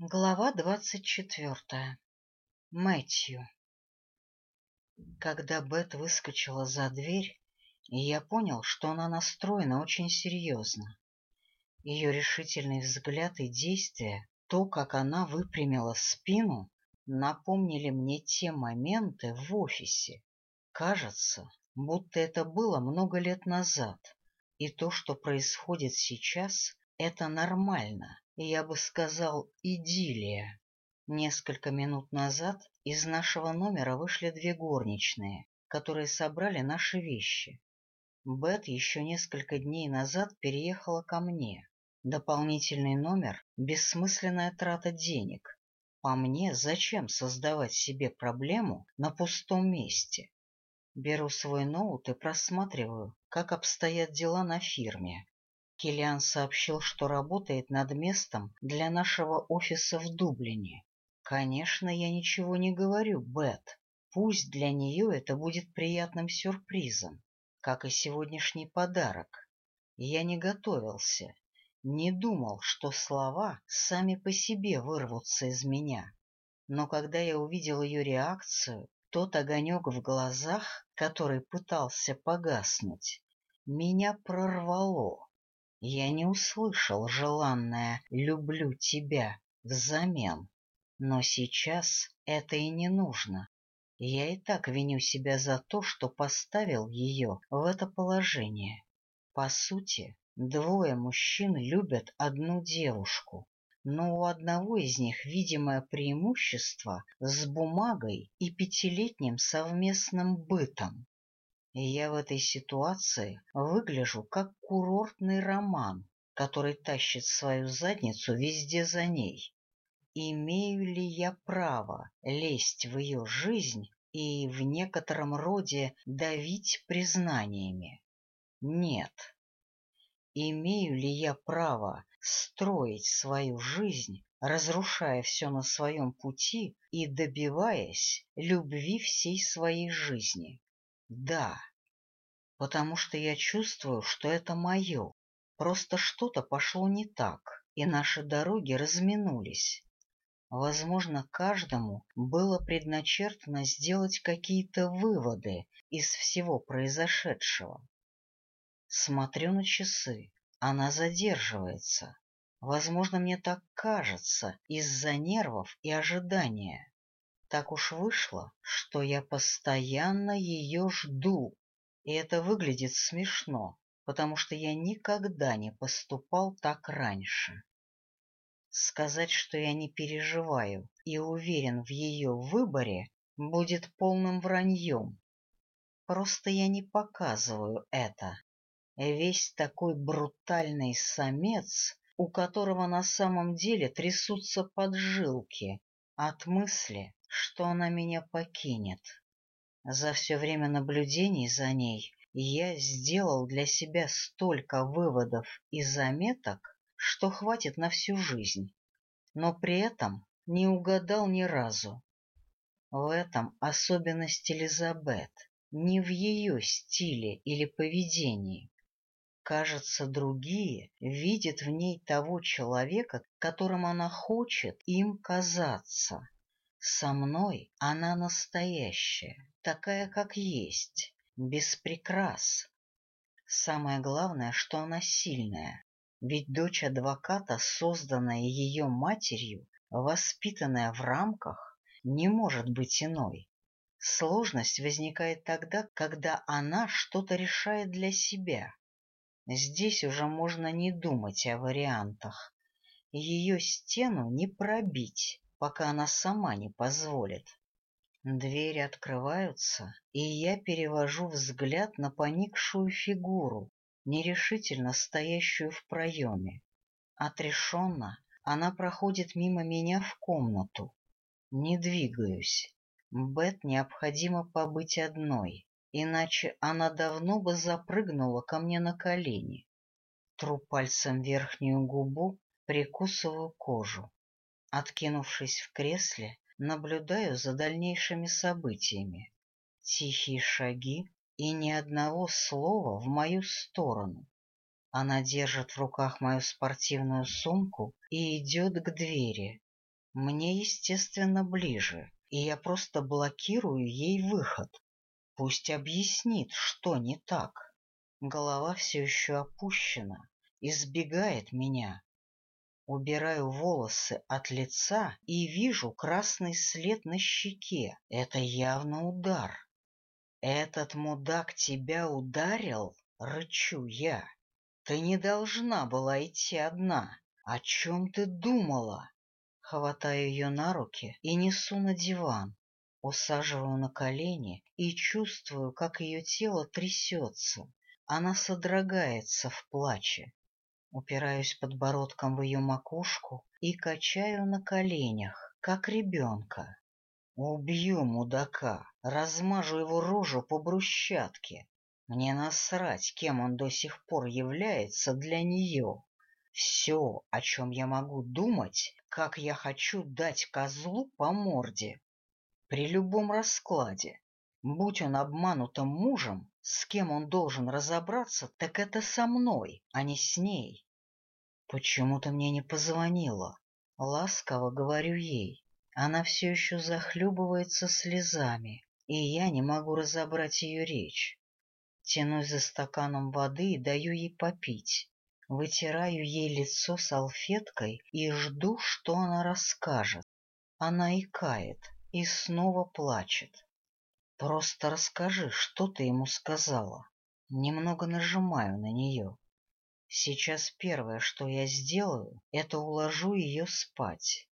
Глава двадцать четвертая. Мэтью. Когда Бет выскочила за дверь, я понял, что она настроена очень серьезно. Ее решительный взгляд и действия, то, как она выпрямила спину, напомнили мне те моменты в офисе. Кажется, будто это было много лет назад, и то, что происходит сейчас, это нормально я бы сказал, идиллия. Несколько минут назад из нашего номера вышли две горничные, которые собрали наши вещи. Бет еще несколько дней назад переехала ко мне. Дополнительный номер — бессмысленная трата денег. По мне, зачем создавать себе проблему на пустом месте? Беру свой ноут и просматриваю, как обстоят дела на фирме. Килиан сообщил, что работает над местом для нашего офиса в Дублине. Конечно, я ничего не говорю, Бет. Пусть для нее это будет приятным сюрпризом, как и сегодняшний подарок. Я не готовился, не думал, что слова сами по себе вырвутся из меня. Но когда я увидел ее реакцию, тот огонек в глазах, который пытался погаснуть, меня прорвало. Я не услышал желанное «люблю тебя» взамен, но сейчас это и не нужно. Я и так виню себя за то, что поставил ее в это положение. По сути, двое мужчин любят одну девушку, но у одного из них видимое преимущество с бумагой и пятилетним совместным бытом. И я в этой ситуации выгляжу как курортный роман, который тащит свою задницу везде за ней. Имею ли я право лезть в ее жизнь и в некотором роде давить признаниями? Нет. Имею ли я право строить свою жизнь, разрушая все на своем пути и добиваясь любви всей своей жизни? Да, потому что я чувствую, что это мое. Просто что-то пошло не так, и наши дороги разминулись. Возможно, каждому было предначертано сделать какие-то выводы из всего произошедшего. Смотрю на часы. Она задерживается. Возможно, мне так кажется из-за нервов и ожидания. Так уж вышло, что я постоянно ее жду, и это выглядит смешно, потому что я никогда не поступал так раньше. Сказать, что я не переживаю и уверен в ее выборе, будет полным враньем. Просто я не показываю это. Весь такой брутальный самец, у которого на самом деле трясутся поджилки от мысли, что она меня покинет. За все время наблюдений за ней я сделал для себя столько выводов и заметок, что хватит на всю жизнь, но при этом не угадал ни разу. В этом особенность Элизабет, не в ее стиле или поведении. Кажется, другие видят в ней того человека, которым она хочет им казаться. Со мной она настоящая, такая, как есть, без прикрас. Самое главное, что она сильная, ведь дочь адвоката, созданная ее матерью, воспитанная в рамках, не может быть иной. Сложность возникает тогда, когда она что-то решает для себя. Здесь уже можно не думать о вариантах. Ее стену не пробить пока она сама не позволит. Двери открываются, и я перевожу взгляд на поникшую фигуру, нерешительно стоящую в проеме. Отрешенно она проходит мимо меня в комнату. Не двигаюсь. Бет необходимо побыть одной, иначе она давно бы запрыгнула ко мне на колени. Тру пальцем верхнюю губу, прикусываю кожу. Откинувшись в кресле, наблюдаю за дальнейшими событиями. Тихие шаги и ни одного слова в мою сторону. Она держит в руках мою спортивную сумку и идет к двери. мне, естественно, ближе, и я просто блокирую ей выход. Пусть объяснит, что не так. Голова все еще опущена, избегает меня. Убираю волосы от лица и вижу красный след на щеке. Это явно удар. «Этот мудак тебя ударил?» — рычу я. «Ты не должна была идти одна. О чем ты думала?» Хватаю ее на руки и несу на диван. Усаживаю на колени и чувствую, как ее тело трясется. Она содрогается в плаче. Упираюсь подбородком в ее макушку и качаю на коленях, как ребенка. Убью мудака, размажу его рожу по брусчатке. Мне насрать, кем он до сих пор является для нее. Все, о чем я могу думать, как я хочу дать козлу по морде. При любом раскладе, будь он обманутым мужем, с кем он должен разобраться, так это со мной, а не с ней. Почему ты мне не позвонила? Ласково говорю ей. Она все еще захлебывается слезами, и я не могу разобрать ее речь. Тянусь за стаканом воды и даю ей попить. Вытираю ей лицо салфеткой и жду, что она расскажет. Она икает и снова плачет. Просто расскажи, что ты ему сказала. Немного нажимаю на нее. Сейчас первое, что я сделаю, это уложу ее спать.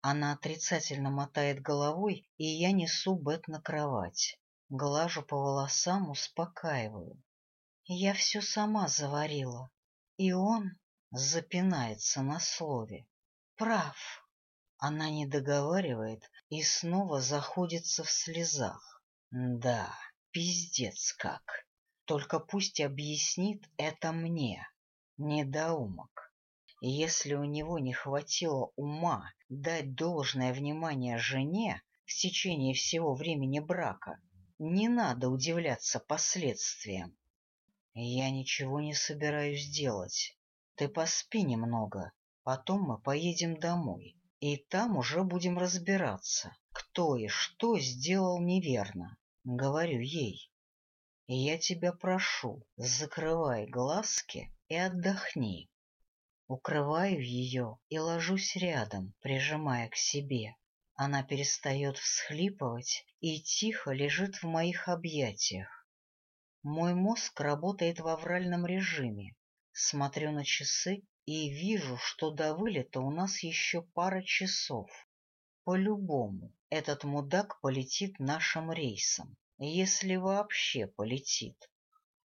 Она отрицательно мотает головой, и я несу Бет на кровать. Глажу по волосам, успокаиваю. Я все сама заварила. И он запинается на слове. Прав. Она не договаривает и снова заходится в слезах. Да, пиздец как. Только пусть объяснит это мне, недоумок. Если у него не хватило ума дать должное внимание жене в течение всего времени брака, не надо удивляться последствиям. Я ничего не собираюсь делать. Ты поспи немного, потом мы поедем домой. И там уже будем разбираться, кто и что сделал неверно. Говорю ей. Я тебя прошу, закрывай глазки и отдохни. Укрываю ее и ложусь рядом, прижимая к себе. Она перестает всхлипывать и тихо лежит в моих объятиях. Мой мозг работает в авральном режиме. Смотрю на часы и вижу, что до вылета у нас еще пара часов. По-любому этот мудак полетит нашим рейсом, если вообще полетит.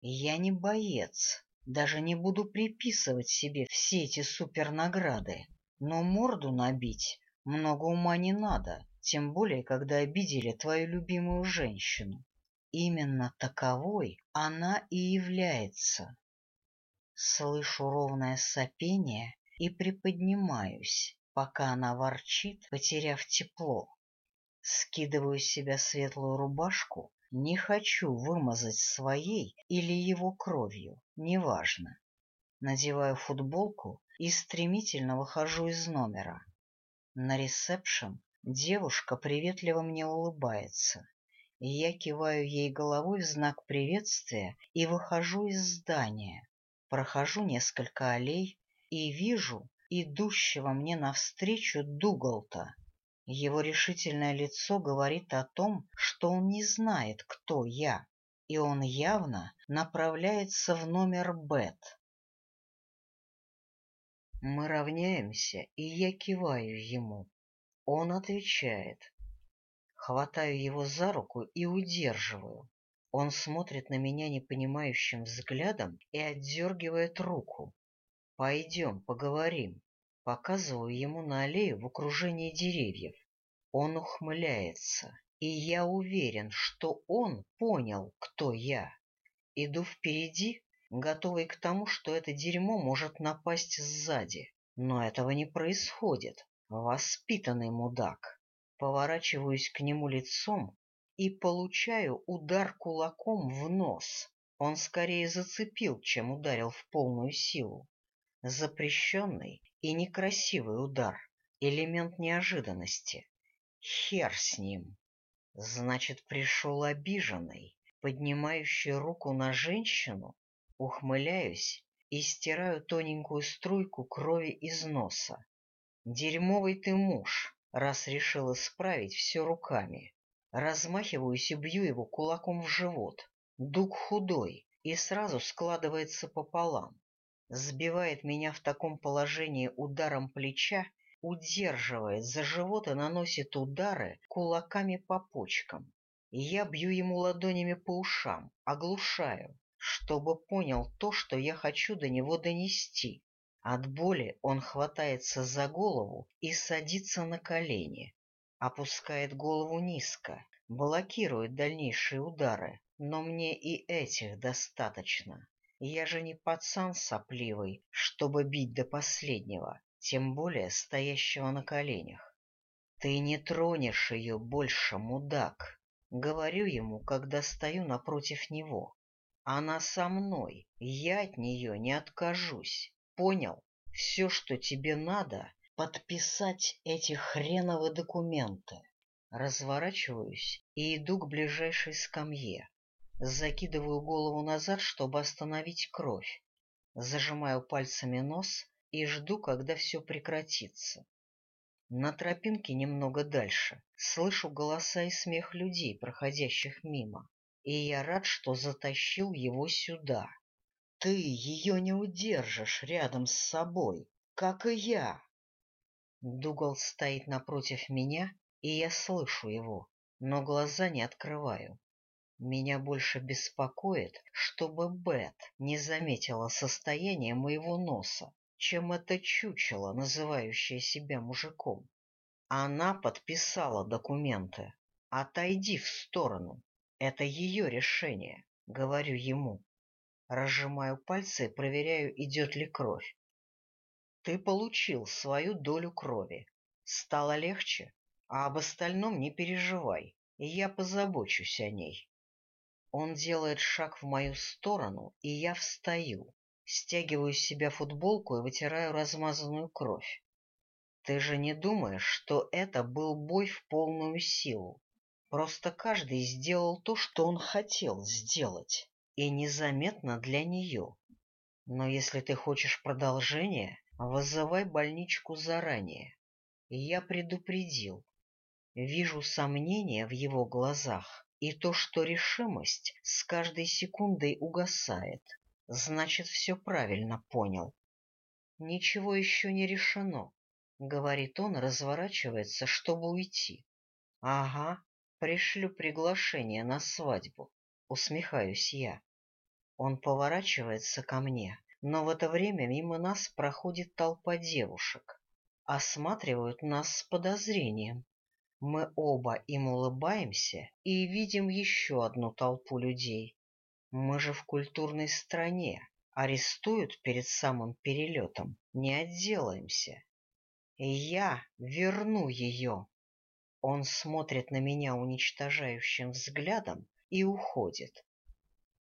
Я не боец, даже не буду приписывать себе все эти супернаграды, но морду набить много ума не надо, тем более, когда обидели твою любимую женщину. Именно таковой она и является. Слышу ровное сопение и приподнимаюсь, пока она ворчит, потеряв тепло. Скидываю с себя светлую рубашку, не хочу вымазать своей или его кровью, неважно. Надеваю футболку и стремительно выхожу из номера. На ресепшн девушка приветливо мне улыбается. Я киваю ей головой в знак приветствия и выхожу из здания. Прохожу несколько аллей и вижу идущего мне навстречу Дугалта. Его решительное лицо говорит о том, что он не знает, кто я, и он явно направляется в номер Бет. Мы равняемся, и я киваю ему. Он отвечает. Хватаю его за руку и удерживаю. Он смотрит на меня непонимающим взглядом и отдергивает руку. «Пойдем, поговорим». Показываю ему на аллею в окружении деревьев. Он ухмыляется, и я уверен, что он понял, кто я. Иду впереди, готовый к тому, что это дерьмо может напасть сзади. Но этого не происходит. Воспитанный мудак. Поворачиваюсь к нему лицом и получаю удар кулаком в нос. Он скорее зацепил, чем ударил в полную силу. Запрещенный и некрасивый удар, элемент неожиданности. Хер с ним. Значит, пришел обиженный, поднимающий руку на женщину, ухмыляюсь и стираю тоненькую струйку крови из носа. Дерьмовый ты муж, раз решил исправить все руками. Размахиваюсь и бью его кулаком в живот. Дуг худой и сразу складывается пополам. Сбивает меня в таком положении ударом плеча, удерживает за живот и наносит удары кулаками по почкам. Я бью ему ладонями по ушам, оглушаю, чтобы понял то, что я хочу до него донести. От боли он хватается за голову и садится на колени, опускает голову низко, блокирует дальнейшие удары, но мне и этих достаточно. Я же не пацан сопливый, чтобы бить до последнего, тем более стоящего на коленях. Ты не тронешь ее больше, мудак, говорю ему, когда стою напротив него. Она со мной, я от нее не откажусь. Понял? Все, что тебе надо, подписать эти хреновые документы. Разворачиваюсь и иду к ближайшей скамье. Закидываю голову назад, чтобы остановить кровь. Зажимаю пальцами нос и жду, когда все прекратится. На тропинке немного дальше слышу голоса и смех людей, проходящих мимо и я рад, что затащил его сюда. Ты ее не удержишь рядом с собой, как и я. Дугал стоит напротив меня, и я слышу его, но глаза не открываю. Меня больше беспокоит, чтобы Бет не заметила состояние моего носа, чем это чучело, называющее себя мужиком. Она подписала документы. Отойди в сторону. Это ее решение, говорю ему. Разжимаю пальцы и проверяю, идет ли кровь. Ты получил свою долю крови. Стало легче, а об остальном не переживай, и я позабочусь о ней. Он делает шаг в мою сторону, и я встаю, стягиваю с себя футболку и вытираю размазанную кровь. Ты же не думаешь, что это был бой в полную силу? Просто каждый сделал то, что он хотел сделать, и незаметно для нее. Но если ты хочешь продолжения, вызывай больничку заранее. Я предупредил. Вижу сомнения в его глазах и то, что решимость с каждой секундой угасает. Значит, все правильно понял. Ничего еще не решено, — говорит он, разворачивается, чтобы уйти. — Ага, Пришлю приглашение на свадьбу. Усмехаюсь я. Он поворачивается ко мне, но в это время мимо нас проходит толпа девушек. Осматривают нас с подозрением. Мы оба им улыбаемся и видим еще одну толпу людей. Мы же в культурной стране. Арестуют перед самым перелетом. Не отделаемся. Я верну ее. Он смотрит на меня уничтожающим взглядом и уходит.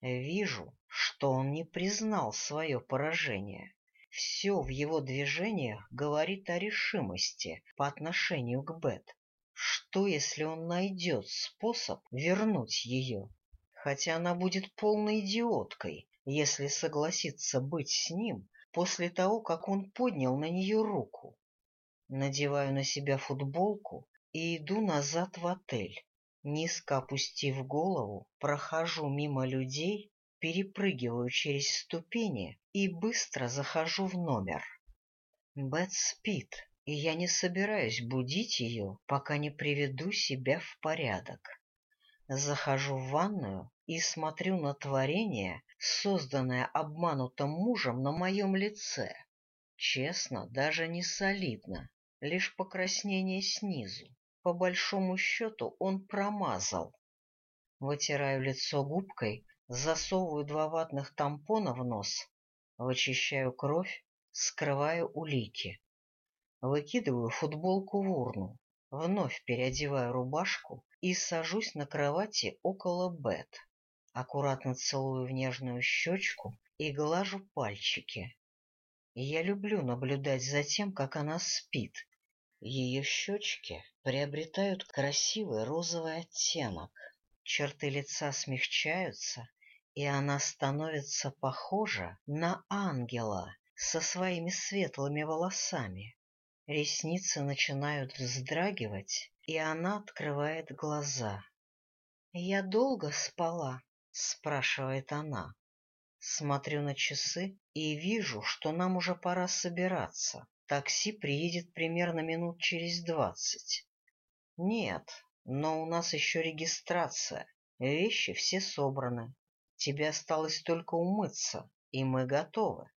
Вижу, что он не признал свое поражение. Все в его движениях говорит о решимости по отношению к Бет. Что, если он найдет способ вернуть ее? Хотя она будет полной идиоткой, если согласится быть с ним после того, как он поднял на нее руку. Надеваю на себя футболку и иду назад в отель. Низко опустив голову, прохожу мимо людей, перепрыгиваю через ступени и быстро захожу в номер. Бет спит, и я не собираюсь будить ее, пока не приведу себя в порядок. Захожу в ванную и смотрю на творение, созданное обманутым мужем на моем лице. Честно, даже не солидно, лишь покраснение снизу. По большому счету он промазал. Вытираю лицо губкой, засовываю два ватных тампона в нос, вычищаю кровь, скрываю улики. Выкидываю футболку в урну, вновь переодеваю рубашку и сажусь на кровати около Бет. Аккуратно целую в нежную щечку и глажу пальчики. Я люблю наблюдать за тем, как она спит, Ее щечки приобретают красивый розовый оттенок, черты лица смягчаются, и она становится похожа на ангела со своими светлыми волосами. Ресницы начинают вздрагивать, и она открывает глаза. — Я долго спала? — спрашивает она. Смотрю на часы и вижу, что нам уже пора собираться. Такси приедет примерно минут через двадцать. Нет, но у нас еще регистрация. Вещи все собраны. Тебе осталось только умыться, и мы готовы.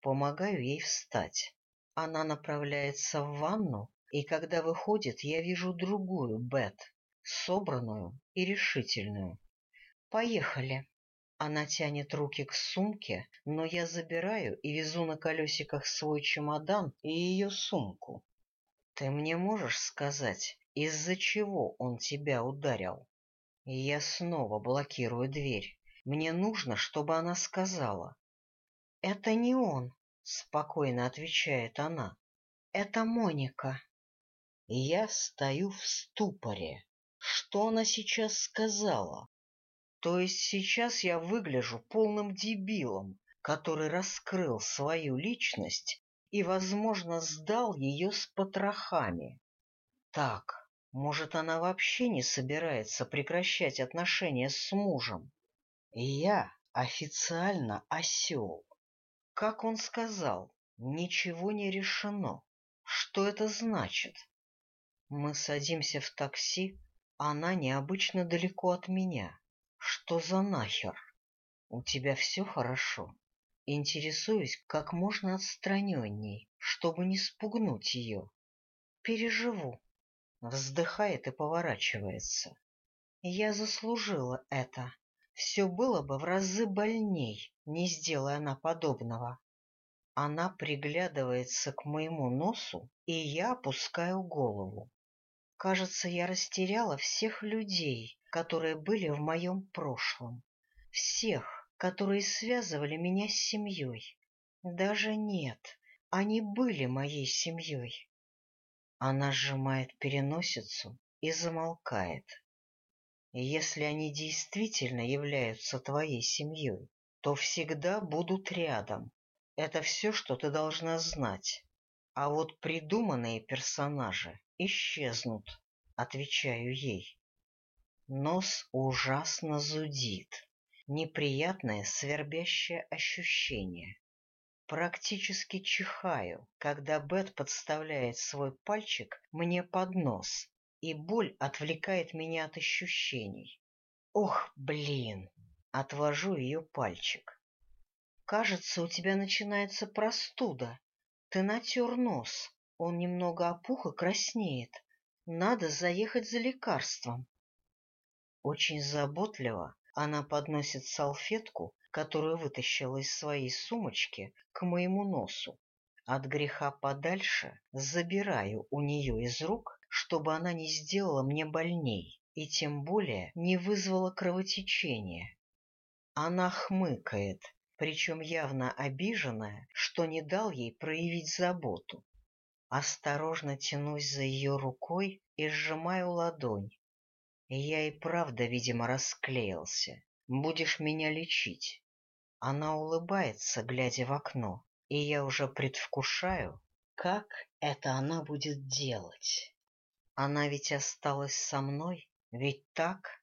Помогаю ей встать. Она направляется в ванну, и когда выходит, я вижу другую Бет, собранную и решительную. Поехали. Она тянет руки к сумке, но я забираю и везу на колесиках свой чемодан и ее сумку. Ты мне можешь сказать, из-за чего он тебя ударил? Я снова блокирую дверь. Мне нужно, чтобы она сказала. — Это не он, — спокойно отвечает она. — Это Моника. Я стою в ступоре. Что она сейчас сказала? То есть сейчас я выгляжу полным дебилом, который раскрыл свою личность и, возможно, сдал ее с потрохами. Так, может, она вообще не собирается прекращать отношения с мужем? Я официально осел. Как он сказал, ничего не решено. Что это значит? Мы садимся в такси, она необычно далеко от меня. Что за нахер? У тебя все хорошо? Интересуюсь как можно отстраненней, чтобы не спугнуть ее. Переживу. Вздыхает и поворачивается. Я заслужила это. Все было бы в разы больней, не сделая она подобного. Она приглядывается к моему носу, и я опускаю голову. Кажется, я растеряла всех людей, которые были в моем прошлом. Всех, которые связывали меня с семьей. Даже нет, они были моей семьей. Она сжимает переносицу и замолкает. Если они действительно являются твоей семьей, то всегда будут рядом. Это все, что ты должна знать. А вот придуманные персонажи исчезнут, отвечаю ей. Нос ужасно зудит. Неприятное свербящее ощущение. Практически чихаю, когда Бет подставляет свой пальчик мне под нос, и боль отвлекает меня от ощущений. Ох, блин! Отвожу ее пальчик. Кажется, у тебя начинается простуда. Ты натер нос. Он немного опух и краснеет. Надо заехать за лекарством. Очень заботливо она подносит салфетку, которую вытащила из своей сумочки, к моему носу. От греха подальше забираю у нее из рук, чтобы она не сделала мне больней и тем более не вызвала кровотечения. Она хмыкает, причем явно обиженная, что не дал ей проявить заботу. Осторожно тянусь за ее рукой и сжимаю ладонь. Я и правда, видимо, расклеился. Будешь меня лечить. Она улыбается, глядя в окно, и я уже предвкушаю, как это она будет делать. Она ведь осталась со мной, ведь так?